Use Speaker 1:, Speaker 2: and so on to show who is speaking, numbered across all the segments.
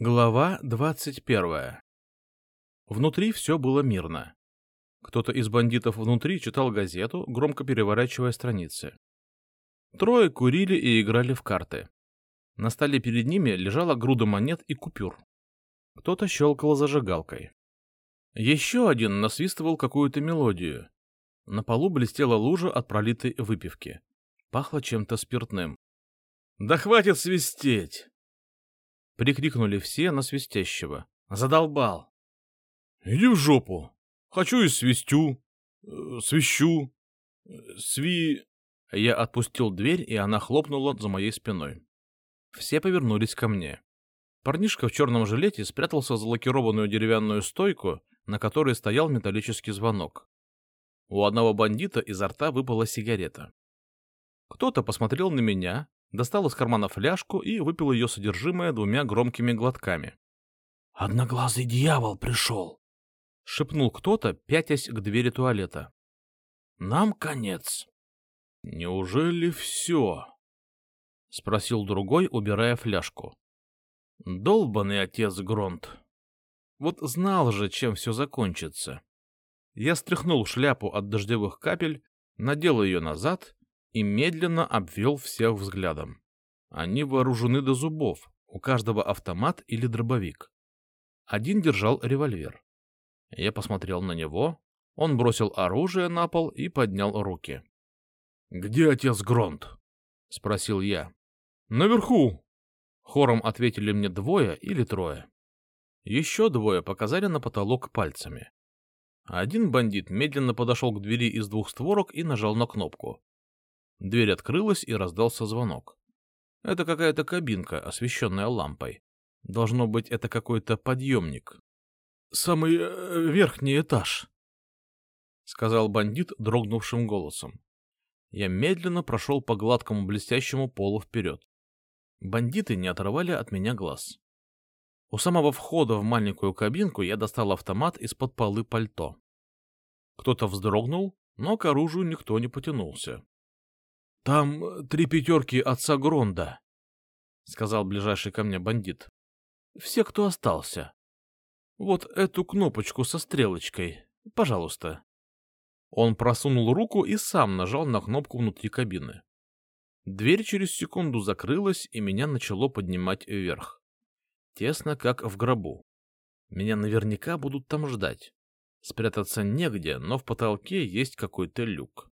Speaker 1: Глава двадцать первая Внутри все было мирно. Кто-то из бандитов внутри читал газету, громко переворачивая страницы. Трое курили и играли в карты. На столе перед ними лежала груда монет и купюр. Кто-то щелкал зажигалкой. Еще один насвистывал какую-то мелодию. На полу блестела лужа от пролитой выпивки. Пахло чем-то спиртным. «Да хватит свистеть!» Прикрикнули все на свистящего. «Задолбал!» «Иди в жопу! Хочу и свистю, э, свищу, э, сви...» Я отпустил дверь, и она хлопнула за моей спиной. Все повернулись ко мне. Парнишка в черном жилете спрятался за лакированную деревянную стойку, на которой стоял металлический звонок. У одного бандита изо рта выпала сигарета. Кто-то посмотрел на меня, достал из кармана фляжку и выпил ее содержимое двумя громкими глотками. «Одноглазый дьявол пришел!» — шепнул кто-то, пятясь к двери туалета. «Нам конец». «Неужели все?» — спросил другой, убирая фляжку. «Долбанный отец Гронт. Вот знал же, чем все закончится». Я стряхнул шляпу от дождевых капель, надел ее назад и медленно обвел всех взглядом. Они вооружены до зубов, у каждого автомат или дробовик. Один держал револьвер. Я посмотрел на него, он бросил оружие на пол и поднял руки. — Где отец Гронт? — спросил я. — Наверху! — хором ответили мне двое или трое. Еще двое показали на потолок пальцами. Один бандит медленно подошел к двери из двух створок и нажал на кнопку. Дверь открылась и раздался звонок. Это какая-то кабинка, освещенная лампой. Должно быть, это какой-то подъемник, самый э, верхний этаж, — сказал бандит дрогнувшим голосом. Я медленно прошел по гладкому блестящему полу вперед. Бандиты не отрывали от меня глаз. У самого входа в маленькую кабинку я достал автомат из-под полы пальто. Кто-то вздрогнул, но к оружию никто не потянулся. — Там три пятерки отца Гронда, — сказал ближайший ко мне бандит. — Все, кто остался. Вот эту кнопочку со стрелочкой, пожалуйста. Он просунул руку и сам нажал на кнопку внутри кабины. Дверь через секунду закрылась, и меня начало поднимать вверх. Тесно, как в гробу. Меня наверняка будут там ждать. Спрятаться негде, но в потолке есть какой-то люк.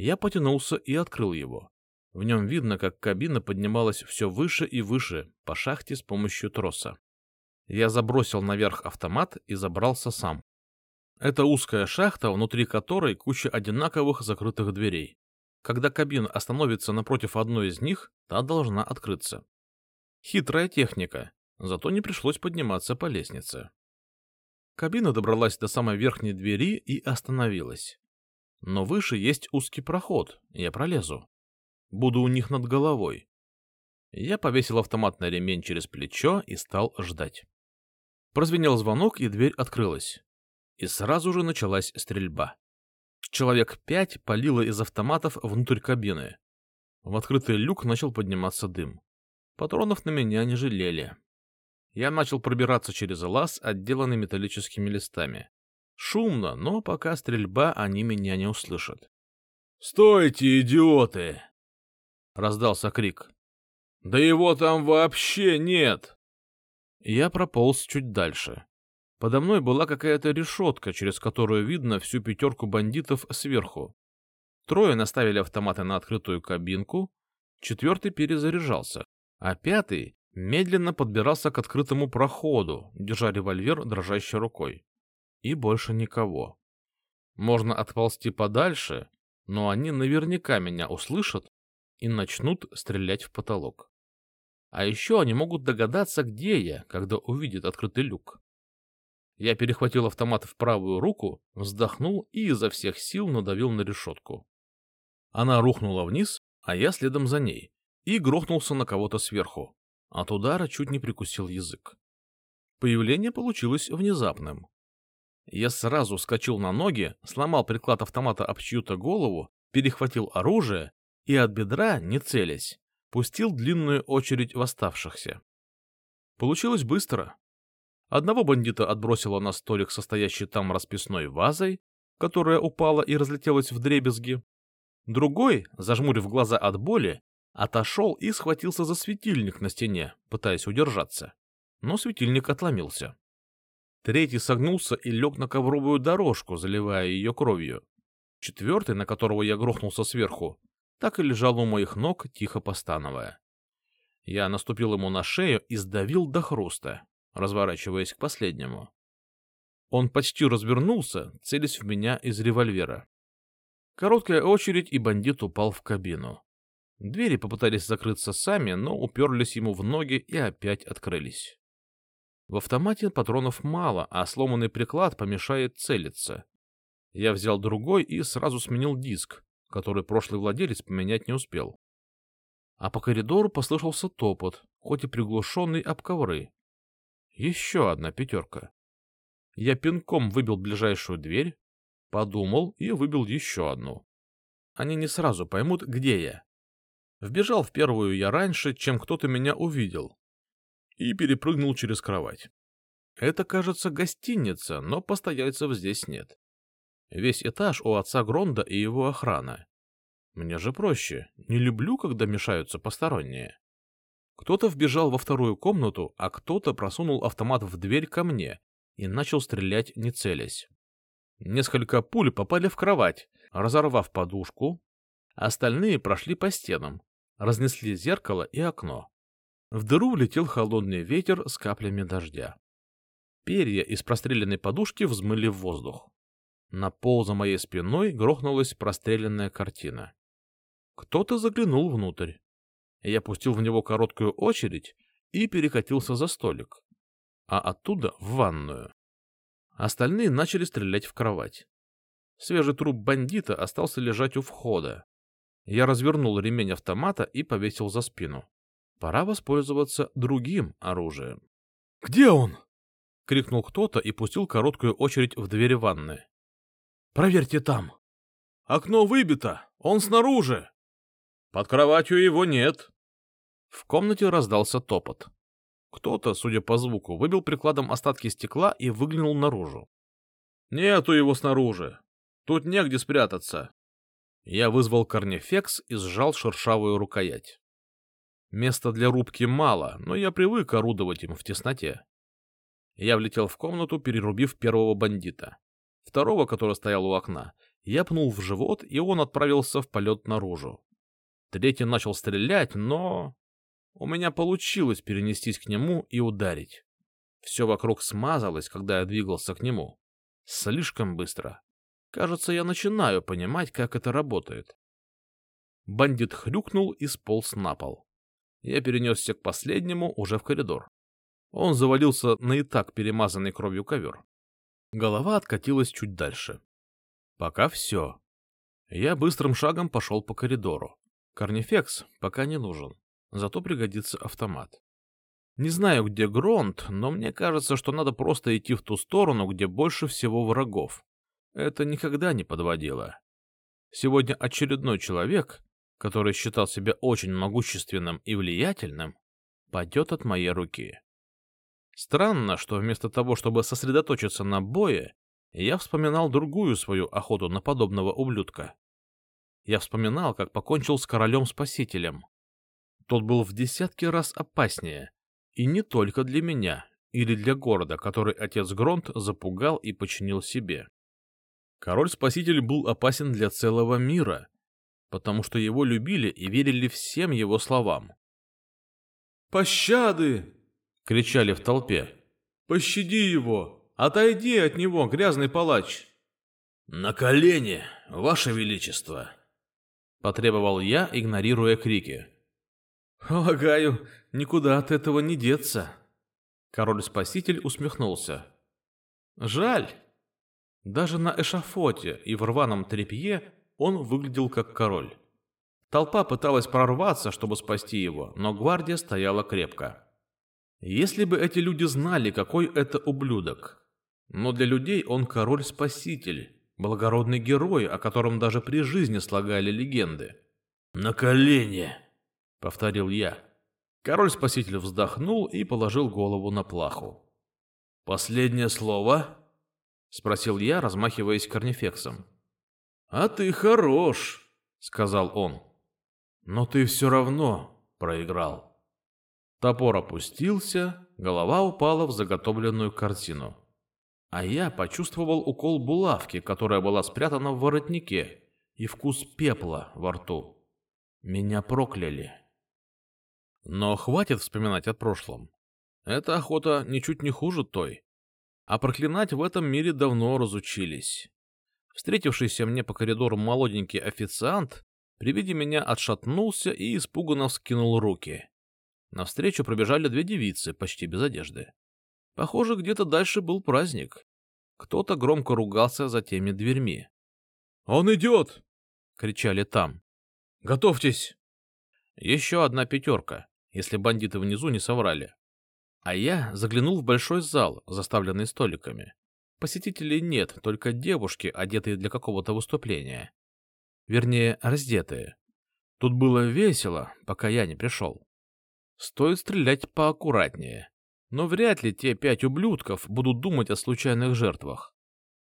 Speaker 1: Я потянулся и открыл его. В нем видно, как кабина поднималась все выше и выше по шахте с помощью троса. Я забросил наверх автомат и забрался сам. Это узкая шахта, внутри которой куча одинаковых закрытых дверей. Когда кабина остановится напротив одной из них, та должна открыться. Хитрая техника, зато не пришлось подниматься по лестнице. Кабина добралась до самой верхней двери и остановилась. Но выше есть узкий проход, я пролезу. Буду у них над головой. Я повесил автомат на ремень через плечо и стал ждать. Прозвенел звонок, и дверь открылась. И сразу же началась стрельба. Человек пять палило из автоматов внутрь кабины. В открытый люк начал подниматься дым. Патронов на меня не жалели. Я начал пробираться через лаз, отделанный металлическими листами. Шумно, но пока стрельба, они меня не услышат. «Стойте, идиоты!» — раздался крик. «Да его там вообще нет!» Я прополз чуть дальше. Подо мной была какая-то решетка, через которую видно всю пятерку бандитов сверху. Трое наставили автоматы на открытую кабинку, четвертый перезаряжался, а пятый медленно подбирался к открытому проходу, держа револьвер дрожащей рукой. И больше никого. Можно отползти подальше, но они наверняка меня услышат и начнут стрелять в потолок. А еще они могут догадаться, где я, когда увидят открытый люк. Я перехватил автомат в правую руку, вздохнул и изо всех сил надавил на решетку. Она рухнула вниз, а я следом за ней, и грохнулся на кого-то сверху. От удара чуть не прикусил язык. Появление получилось внезапным. Я сразу вскочил на ноги, сломал приклад автомата об чью-то голову, перехватил оружие и от бедра, не целясь, пустил длинную очередь восставшихся. Получилось быстро. Одного бандита отбросило на столик, состоящий там расписной вазой, которая упала и разлетелась в дребезги. Другой, зажмурив глаза от боли, отошел и схватился за светильник на стене, пытаясь удержаться. Но светильник отломился. Третий согнулся и лег на ковровую дорожку, заливая ее кровью. Четвертый, на которого я грохнулся сверху, так и лежал у моих ног, тихо постановая. Я наступил ему на шею и сдавил до хруста, разворачиваясь к последнему. Он почти развернулся, целясь в меня из револьвера. Короткая очередь, и бандит упал в кабину. Двери попытались закрыться сами, но уперлись ему в ноги и опять открылись. В автомате патронов мало, а сломанный приклад помешает целиться. Я взял другой и сразу сменил диск, который прошлый владелец поменять не успел. А по коридору послышался топот, хоть и приглушенный об ковры. Еще одна пятерка. Я пинком выбил ближайшую дверь, подумал и выбил еще одну. Они не сразу поймут, где я. Вбежал в первую я раньше, чем кто-то меня увидел, и перепрыгнул через кровать. Это, кажется, гостиница, но постояльцев здесь нет. Весь этаж у отца Гронда и его охрана. Мне же проще, не люблю, когда мешаются посторонние. Кто-то вбежал во вторую комнату, а кто-то просунул автомат в дверь ко мне и начал стрелять, не целясь. Несколько пуль попали в кровать, разорвав подушку, остальные прошли по стенам, разнесли зеркало и окно. В дыру влетел холодный ветер с каплями дождя. Перья из простреленной подушки взмыли в воздух. На пол за моей спиной грохнулась простреленная картина. Кто-то заглянул внутрь. Я пустил в него короткую очередь и перекатился за столик, а оттуда в ванную. Остальные начали стрелять в кровать. Свежий труп бандита остался лежать у входа. Я развернул ремень автомата и повесил за спину. Пора воспользоваться другим оружием. «Где он?» — крикнул кто-то и пустил короткую очередь в двери ванны. Проверьте там. Окно выбито. Он снаружи. Под кроватью его нет. В комнате раздался топот. Кто-то, судя по звуку, выбил прикладом остатки стекла и выглянул наружу. Нету его снаружи. Тут негде спрятаться. Я вызвал корнефекс и сжал шершавую рукоять. Места для рубки мало, но я привык орудовать им в тесноте. Я влетел в комнату, перерубив первого бандита. Второго, который стоял у окна, я пнул в живот, и он отправился в полет наружу. Третий начал стрелять, но... У меня получилось перенестись к нему и ударить. Все вокруг смазалось, когда я двигался к нему. Слишком быстро. Кажется, я начинаю понимать, как это работает. Бандит хрюкнул и сполз на пол. Я перенесся к последнему уже в коридор. Он завалился на и так перемазанный кровью ковер. Голова откатилась чуть дальше. Пока все. Я быстрым шагом пошел по коридору. Корнифекс пока не нужен, зато пригодится автомат. Не знаю, где Гронт, но мне кажется, что надо просто идти в ту сторону, где больше всего врагов. Это никогда не подводило. Сегодня очередной человек, который считал себя очень могущественным и влиятельным, падет от моей руки. Странно, что вместо того, чтобы сосредоточиться на бое, я вспоминал другую свою охоту на подобного ублюдка. Я вспоминал, как покончил с королем-спасителем. Тот был в десятки раз опаснее, и не только для меня или для города, который отец Гронт запугал и починил себе. Король-спаситель был опасен для целого мира, потому что его любили и верили всем его словам. «Пощады!» кричали в толпе. «Пощади его! Отойди от него, грязный палач!» «На колени, ваше величество!» — потребовал я, игнорируя крики. «Полагаю, никуда от этого не деться». Король-спаситель усмехнулся. «Жаль. Даже на эшафоте и в рваном тряпье он выглядел как король. Толпа пыталась прорваться, чтобы спасти его, но гвардия стояла крепко. Если бы эти люди знали, какой это ублюдок. Но для людей он король-спаситель, благородный герой, о котором даже при жизни слагали легенды. «На колени!» — повторил я. Король-спаситель вздохнул и положил голову на плаху. «Последнее слово?» — спросил я, размахиваясь корнифексом. «А ты хорош», — сказал он. «Но ты все равно проиграл». Топор опустился, голова упала в заготовленную картину. А я почувствовал укол булавки, которая была спрятана в воротнике, и вкус пепла во рту. Меня прокляли. Но хватит вспоминать о прошлом. Эта охота ничуть не хуже той. А проклинать в этом мире давно разучились. Встретившийся мне по коридору молоденький официант при виде меня отшатнулся и испуганно вскинул руки. Навстречу пробежали две девицы, почти без одежды. Похоже, где-то дальше был праздник. Кто-то громко ругался за теми дверьми. «Он идет!» — кричали там. «Готовьтесь!» Еще одна пятерка, если бандиты внизу не соврали. А я заглянул в большой зал, заставленный столиками. Посетителей нет, только девушки, одетые для какого-то выступления. Вернее, раздетые. Тут было весело, пока я не пришел. Стоит стрелять поаккуратнее. Но вряд ли те пять ублюдков будут думать о случайных жертвах.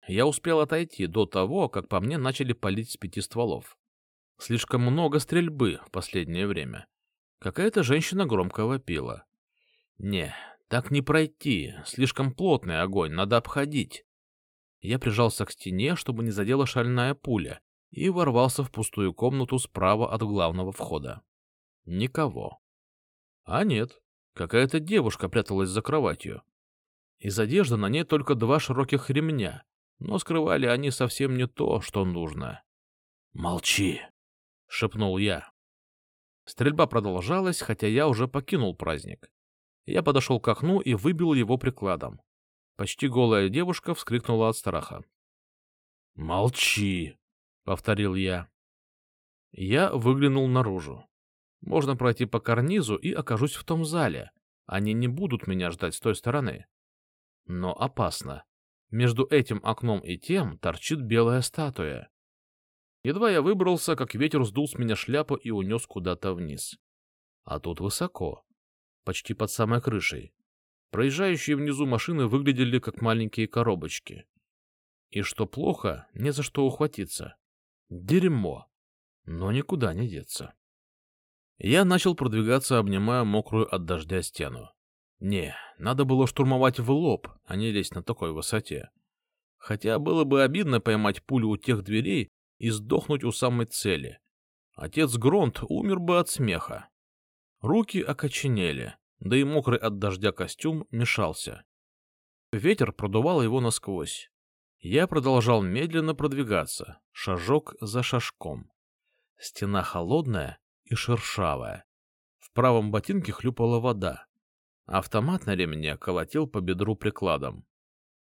Speaker 1: Я успел отойти до того, как по мне начали палить с пяти стволов. Слишком много стрельбы в последнее время. Какая-то женщина громко вопила. Не, так не пройти, слишком плотный огонь, надо обходить. Я прижался к стене, чтобы не задела шальная пуля, и ворвался в пустую комнату справа от главного входа. Никого. А нет, какая-то девушка пряталась за кроватью. Из одежды на ней только два широких ремня, но скрывали они совсем не то, что нужно. «Молчи!» — шепнул я. Стрельба продолжалась, хотя я уже покинул праздник. Я подошел к окну и выбил его прикладом. Почти голая девушка вскрикнула от страха. «Молчи!» — повторил я. Я выглянул наружу. Можно пройти по карнизу и окажусь в том зале. Они не будут меня ждать с той стороны. Но опасно. Между этим окном и тем торчит белая статуя. Едва я выбрался, как ветер сдул с меня шляпу и унес куда-то вниз. А тут высоко, почти под самой крышей. Проезжающие внизу машины выглядели как маленькие коробочки. И что плохо, не за что ухватиться. Дерьмо. Но никуда не деться. Я начал продвигаться, обнимая мокрую от дождя стену. Не, надо было штурмовать в лоб, а не лезть на такой высоте. Хотя было бы обидно поймать пулю у тех дверей и сдохнуть у самой цели. Отец Гронт умер бы от смеха. Руки окоченели, да и мокрый от дождя костюм мешался. Ветер продувал его насквозь. Я продолжал медленно продвигаться, шажок за шажком. Стена холодная, и шершавая. В правом ботинке хлюпала вода. Автомат на ремне колотил по бедру прикладом.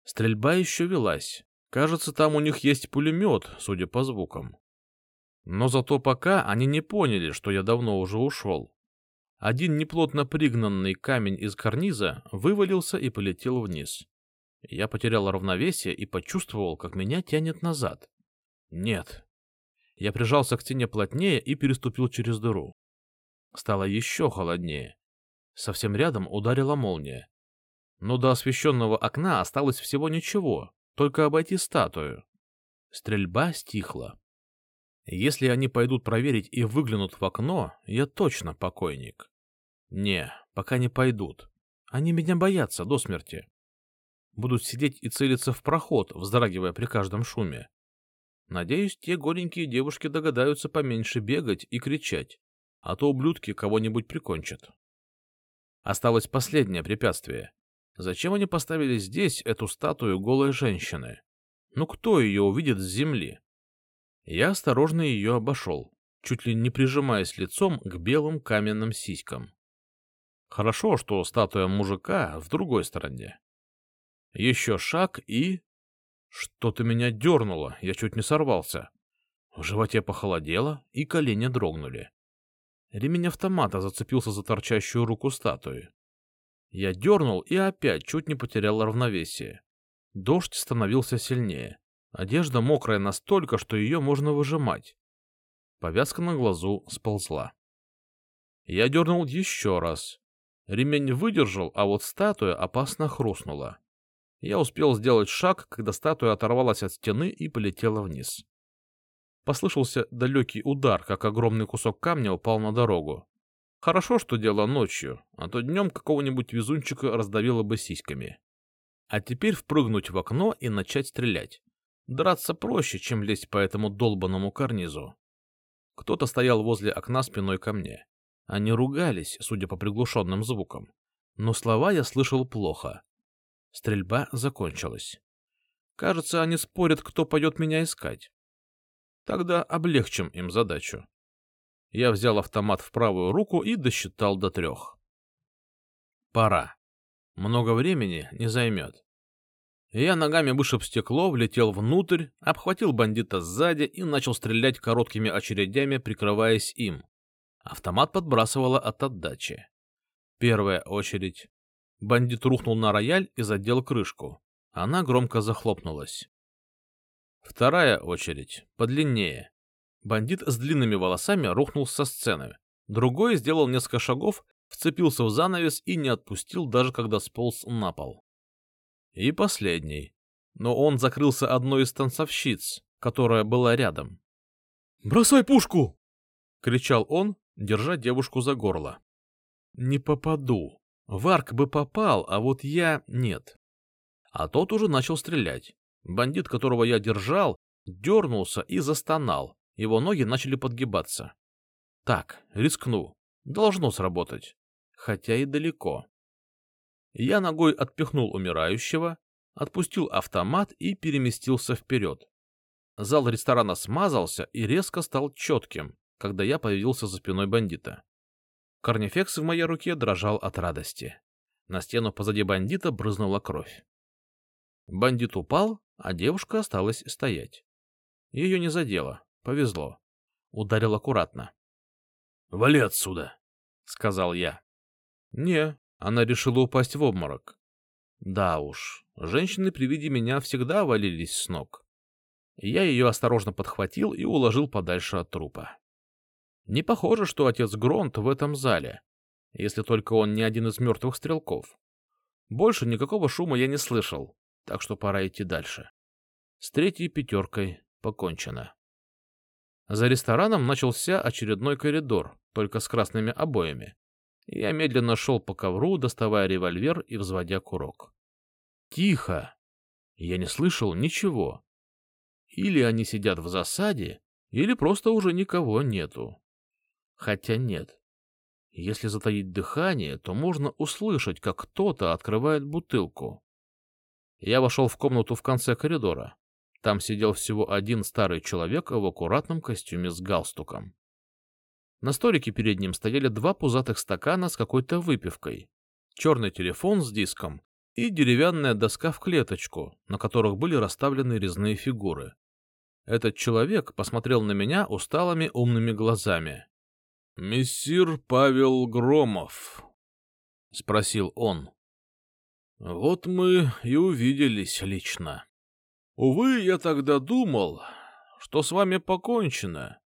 Speaker 1: Стрельба еще велась. Кажется, там у них есть пулемет, судя по звукам. Но зато пока они не поняли, что я давно уже ушел. Один неплотно пригнанный камень из карниза вывалился и полетел вниз. Я потерял равновесие и почувствовал, как меня тянет назад. Нет, я прижался к стене плотнее и переступил через дыру. Стало еще холоднее. Совсем рядом ударила молния. Но до освещенного окна осталось всего ничего, только обойти статую. Стрельба стихла. Если они пойдут проверить и выглянут в окно, я точно покойник. Не, пока не пойдут. Они меня боятся до смерти. Будут сидеть и целиться в проход, вздрагивая при каждом шуме. Надеюсь, те голенькие девушки догадаются поменьше бегать и кричать, а то ублюдки кого-нибудь прикончат. Осталось последнее препятствие. Зачем они поставили здесь эту статую голой женщины? Ну кто ее увидит с земли? Я осторожно ее обошел, чуть ли не прижимаясь лицом к белым каменным сиськам. Хорошо, что статуя мужика в другой стороне. Еще шаг и... Что-то меня дернуло, я чуть не сорвался. В животе похолодело, и колени дрогнули. Ремень автомата зацепился за торчащую руку статуи. Я дернул и опять чуть не потерял равновесие. Дождь становился сильнее. Одежда мокрая настолько, что ее можно выжимать. Повязка на глазу сползла. Я дернул еще раз. Ремень выдержал, а вот статуя опасно хрустнула. Я успел сделать шаг, когда статуя оторвалась от стены и полетела вниз. Послышался далекий удар, как огромный кусок камня упал на дорогу. Хорошо, что дело ночью, а то днем какого-нибудь везунчика раздавило бы сиськами. А теперь впрыгнуть в окно и начать стрелять. Драться проще, чем лезть по этому долбанному карнизу. Кто-то стоял возле окна спиной ко мне. Они ругались, судя по приглушенным звукам. Но слова я слышал плохо. Стрельба закончилась. Кажется, они спорят, кто пойдет меня искать. Тогда облегчим им задачу. Я взял автомат в правую руку и досчитал до трех. Пора. Много времени не займет. Я ногами вышиб стекло, влетел внутрь, обхватил бандита сзади и начал стрелять короткими очередями, прикрываясь им. Автомат подбрасывало от отдачи. Первая очередь. Бандит рухнул на рояль и задел крышку. Она громко захлопнулась. Вторая очередь, подлиннее. Бандит с длинными волосами рухнул со сцены. Другой сделал несколько шагов, вцепился в занавес и не отпустил, даже когда сполз на пол. И последний. Но он закрылся одной из танцовщиц, которая была рядом. «Бросай пушку!» — кричал он, держа девушку за горло. «Не попаду. Варк бы попал, а вот я нет». А тот уже начал стрелять. Бандит, которого я держал, дернулся и застонал. Его ноги начали подгибаться. Так, рискну. Должно сработать. Хотя и далеко. Я ногой отпихнул умирающего, отпустил автомат и переместился вперед. Зал ресторана смазался и резко стал четким, когда я появился за спиной бандита. Корнифекс в моей руке дрожал от радости. На стену позади бандита брызнула кровь. Бандит упал, а девушка осталась стоять. Ее не задело, повезло. Ударил аккуратно. — Вали отсюда, — сказал я. — Не, она решила упасть в обморок. Да уж, женщины при виде меня всегда валились с ног. Я ее осторожно подхватил и уложил подальше от трупа. Не похоже, что отец Гронт в этом зале, если только он не один из мертвых стрелков. Больше никакого шума я не слышал, так что пора идти дальше. С третьей пятеркой покончено. За рестораном начался очередной коридор, только с красными обоями. Я медленно шел по ковру, доставая револьвер и взводя курок. Тихо! Я не слышал ничего. Или они сидят в засаде, или просто уже никого нету. Хотя нет. Если затаить дыхание, то можно услышать, как кто-то открывает бутылку. Я вошел в комнату в конце коридора. Там сидел всего один старый человек в аккуратном костюме с галстуком. На столике перед ним стояли два пузатых стакана с какой-то выпивкой, черный телефон с диском и деревянная доска в клеточку, на которых были расставлены резные фигуры. Этот человек посмотрел на меня усталыми умными глазами. — Мессир Павел Громов, — спросил он. — Вот мы и увиделись лично. Увы, я тогда думал, что с вами покончено,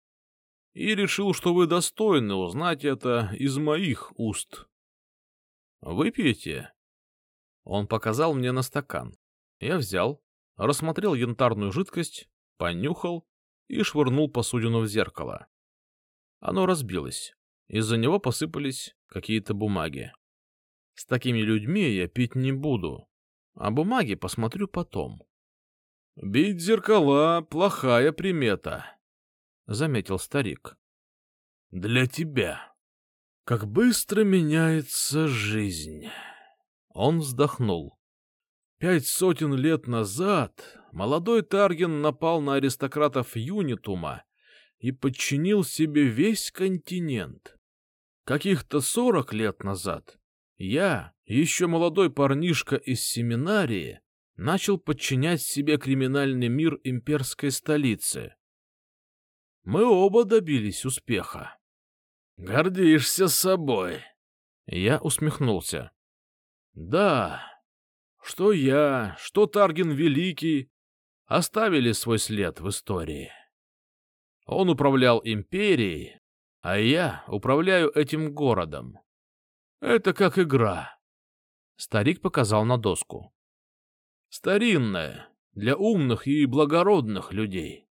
Speaker 1: и решил, что вы достойны узнать это из моих уст. Выпьете? Он показал мне на стакан. Я взял, рассмотрел янтарную жидкость, понюхал и швырнул посудину в зеркало. Оно разбилось. Из-за него посыпались какие-то бумаги. С такими людьми я пить не буду, а бумаги посмотрю потом. «Бить зеркала — плохая примета», — заметил старик. «Для тебя. Как быстро меняется жизнь!» Он вздохнул. Пять сотен лет назад молодой Тарген напал на аристократов Юнитума и подчинил себе весь континент. Каких-то сорок лет назад я, еще молодой парнишка из семинарии, начал подчинять себе криминальный мир имперской столицы. Мы оба добились успеха. Гордишься собой. Я усмехнулся. Да, что я, что Тарген Великий оставили свой след в истории. Он управлял империей, а я управляю этим городом. Это как игра. Старик показал на доску. Старинная, для умных и благородных людей.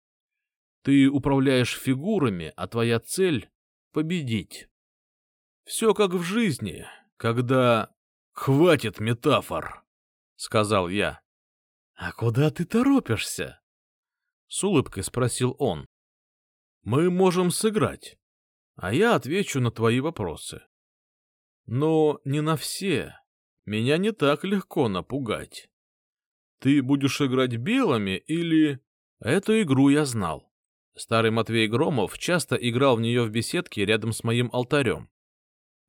Speaker 1: Ты управляешь фигурами, а твоя цель — победить. Все как в жизни, когда... Хватит метафор, — сказал я. — А куда ты торопишься? — с улыбкой спросил он. — Мы можем сыграть, а я отвечу на твои вопросы. Но не на все. Меня не так легко напугать. Ты будешь играть белыми или... Эту игру я знал. Старый Матвей Громов часто играл в нее в беседке рядом с моим алтарем.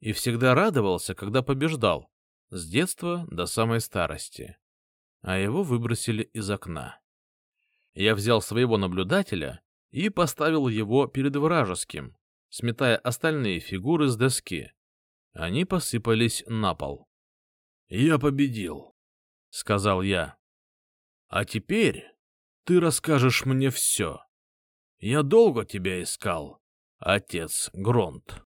Speaker 1: И всегда радовался, когда побеждал, с детства до самой старости. А его выбросили из окна. Я взял своего наблюдателя и поставил его перед вражеским, сметая остальные фигуры с доски. Они посыпались на пол. «Я победил», — сказал я. «А теперь ты расскажешь мне все. Я долго тебя искал, отец Гронт».